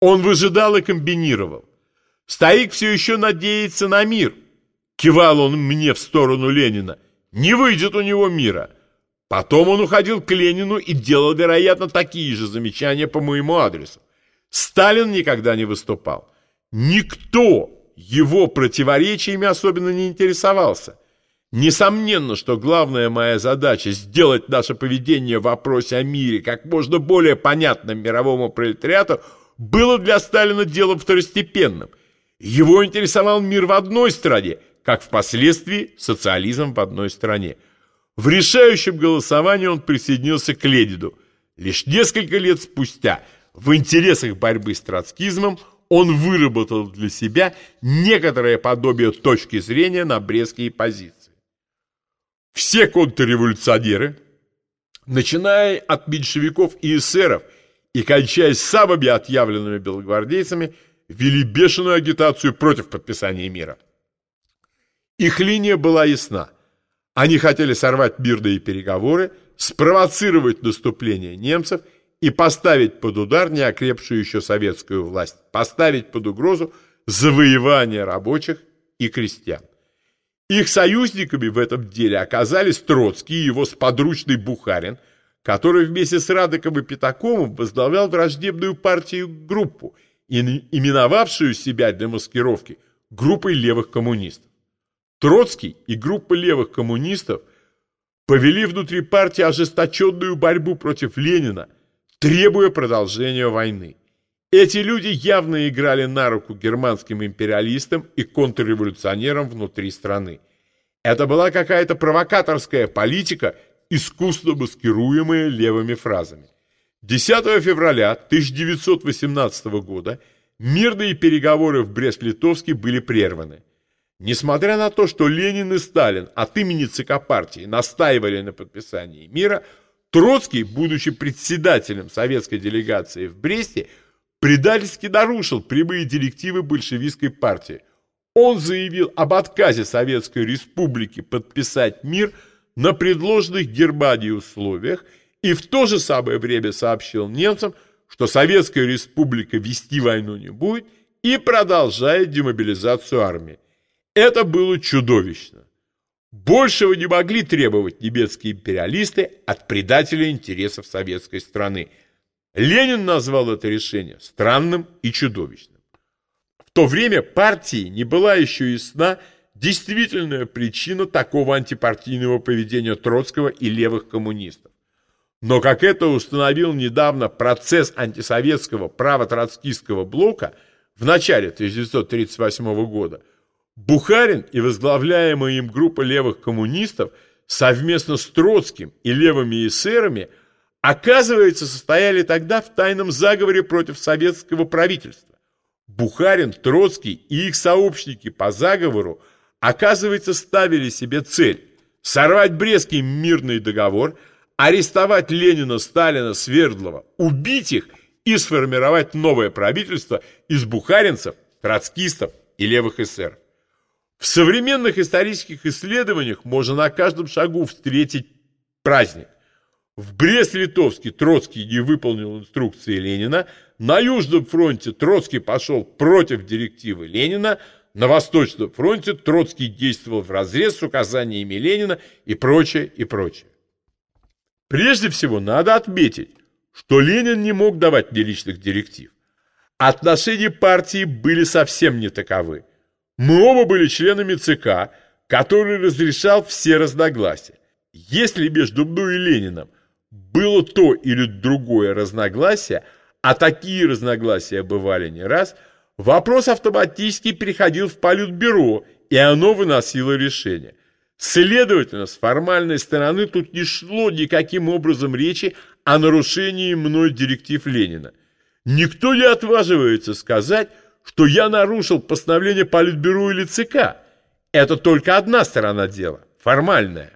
Он выжидал и комбинировал. Стоик все еще надеется на мир. Кивал он мне в сторону Ленина. Не выйдет у него мира. Потом он уходил к Ленину и делал, вероятно, такие же замечания по моему адресу. Сталин никогда не выступал. Никто его противоречиями особенно не интересовался. Несомненно, что главная моя задача – сделать наше поведение в вопросе о мире как можно более понятным мировому пролетариату – было для Сталина делом второстепенным. Его интересовал мир в одной стране, как впоследствии социализм в одной стране. В решающем голосовании он присоединился к Лениду. Лишь несколько лет спустя, в интересах борьбы с троцкизмом, он выработал для себя некоторое подобие точки зрения на брестские позиции. Все контрреволюционеры, начиная от меньшевиков и эсеров и кончая самыми отъявленными белогвардейцами, вели бешеную агитацию против подписания мира. Их линия была ясна. Они хотели сорвать мирные переговоры, спровоцировать наступление немцев – и поставить под удар неокрепшую еще советскую власть, поставить под угрозу завоевание рабочих и крестьян. Их союзниками в этом деле оказались Троцкий и его сподручный Бухарин, который вместе с Радоком и Пятаковым возглавлял враждебную партию группу, именовавшую себя для маскировки группой левых коммунистов. Троцкий и группа левых коммунистов повели внутри партии ожесточенную борьбу против Ленина – требуя продолжения войны. Эти люди явно играли на руку германским империалистам и контрреволюционерам внутри страны. Это была какая-то провокаторская политика, искусно маскируемая левыми фразами. 10 февраля 1918 года мирные переговоры в Брест-Литовске были прерваны. Несмотря на то, что Ленин и Сталин от имени ЦК партии настаивали на подписании мира – Троцкий, будучи председателем советской делегации в Бресте, предательски нарушил прямые директивы большевистской партии. Он заявил об отказе Советской Республики подписать мир на предложенных Германии условиях и в то же самое время сообщил немцам, что Советская Республика вести войну не будет и продолжает демобилизацию армии. Это было чудовищно. Большего не могли требовать немецкие империалисты от предателя интересов советской страны. Ленин назвал это решение странным и чудовищным. В то время партии не была еще ясна действительная причина такого антипартийного поведения Троцкого и левых коммунистов. Но, как это установил недавно процесс антисоветского право-троцкистского блока в начале 1938 года, Бухарин и возглавляемая им группа левых коммунистов совместно с Троцким и левыми эсерами оказывается состояли тогда в тайном заговоре против советского правительства. Бухарин, Троцкий и их сообщники по заговору оказывается ставили себе цель сорвать Брестский мирный договор, арестовать Ленина, Сталина, Свердлова, убить их и сформировать новое правительство из бухаринцев, троцкистов и левых эсеров. В современных исторических исследованиях можно на каждом шагу встретить праздник. В Брест-Литовске Троцкий не выполнил инструкции Ленина, на Южном фронте Троцкий пошел против директивы Ленина, на Восточном фронте Троцкий действовал в разрез с указаниями Ленина и прочее, и прочее. Прежде всего надо отметить, что Ленин не мог давать мне личных директив. Отношения партии были совсем не таковы. Мы оба были членами ЦК, который разрешал все разногласия. Если между мной и Лениным было то или другое разногласие, а такие разногласия бывали не раз, вопрос автоматически переходил в политбюро, и оно выносило решение. Следовательно, с формальной стороны тут не шло никаким образом речи о нарушении мной директив Ленина. Никто не отваживается сказать, что я нарушил постановление Политбюро или ЦК. Это только одна сторона дела, формальная.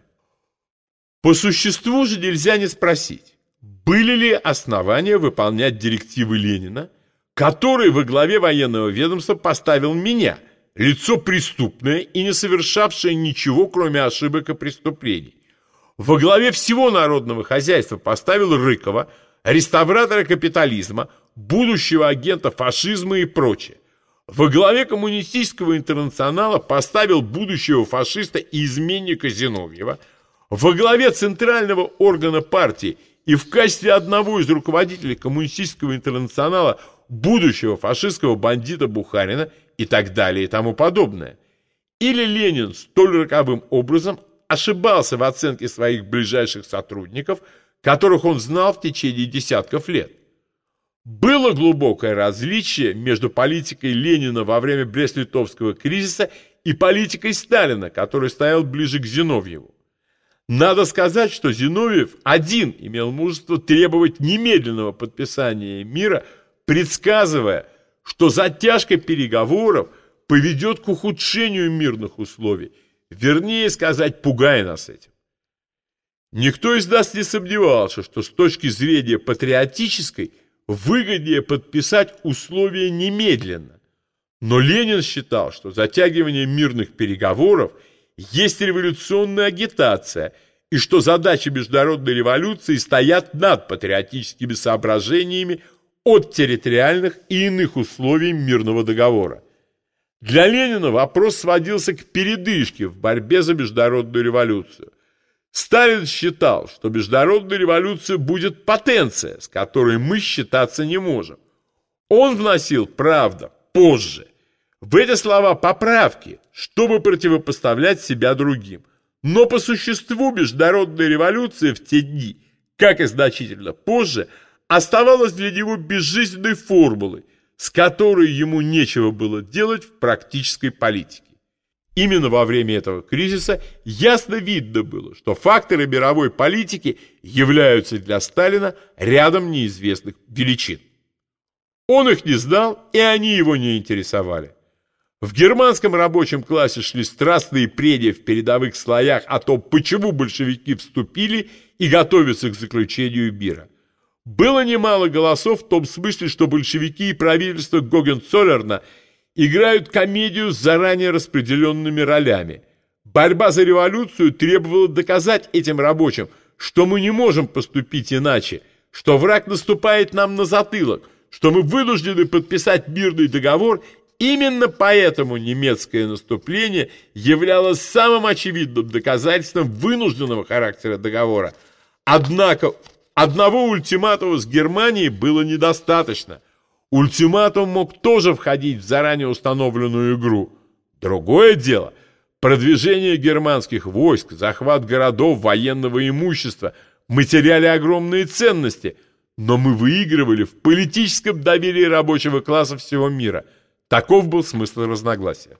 По существу же нельзя не спросить, были ли основания выполнять директивы Ленина, который во главе военного ведомства поставил меня, лицо преступное и не совершавшее ничего, кроме ошибок и преступлений. Во главе всего народного хозяйства поставил Рыкова, реставратора капитализма, будущего агента фашизма и прочее. Во главе коммунистического интернационала поставил будущего фашиста и изменника Зиновьева, во главе центрального органа партии и в качестве одного из руководителей коммунистического интернационала будущего фашистского бандита Бухарина и так далее и тому подобное. Или Ленин столь роковым образом ошибался в оценке своих ближайших сотрудников, которых он знал в течение десятков лет. Было глубокое различие между политикой Ленина во время Брест-Литовского кризиса и политикой Сталина, который стоял ближе к Зиновьеву. Надо сказать, что Зиновьев один имел мужество требовать немедленного подписания мира, предсказывая, что затяжка переговоров поведет к ухудшению мирных условий, вернее сказать, пугая нас этим. Никто из нас не сомневался, что с точки зрения патриотической – выгоднее подписать условия немедленно. Но Ленин считал, что затягивание мирных переговоров есть революционная агитация и что задачи международной революции стоят над патриотическими соображениями от территориальных и иных условий мирного договора. Для Ленина вопрос сводился к передышке в борьбе за международную революцию – Сталин считал, что международная революция будет потенция, с которой мы считаться не можем. Он вносил, правда, позже, в эти слова поправки, чтобы противопоставлять себя другим. Но по существу международная революция в те дни, как и значительно позже, оставалась для него безжизненной формулой, с которой ему нечего было делать в практической политике. Именно во время этого кризиса ясно видно было, что факторы мировой политики являются для Сталина рядом неизвестных величин. Он их не знал, и они его не интересовали. В германском рабочем классе шли страстные прения в передовых слоях о том, почему большевики вступили и готовятся к заключению мира. Было немало голосов в том смысле, что большевики и правительство Гогенцоллерна – играют комедию с заранее распределенными ролями. Борьба за революцию требовала доказать этим рабочим, что мы не можем поступить иначе, что враг наступает нам на затылок, что мы вынуждены подписать мирный договор, именно поэтому немецкое наступление являлось самым очевидным доказательством вынужденного характера договора. Однако одного ультиматума с Германией было недостаточно – Ультиматум мог тоже входить в заранее установленную игру. Другое дело – продвижение германских войск, захват городов, военного имущества. Мы теряли огромные ценности, но мы выигрывали в политическом доверии рабочего класса всего мира. Таков был смысл разногласия.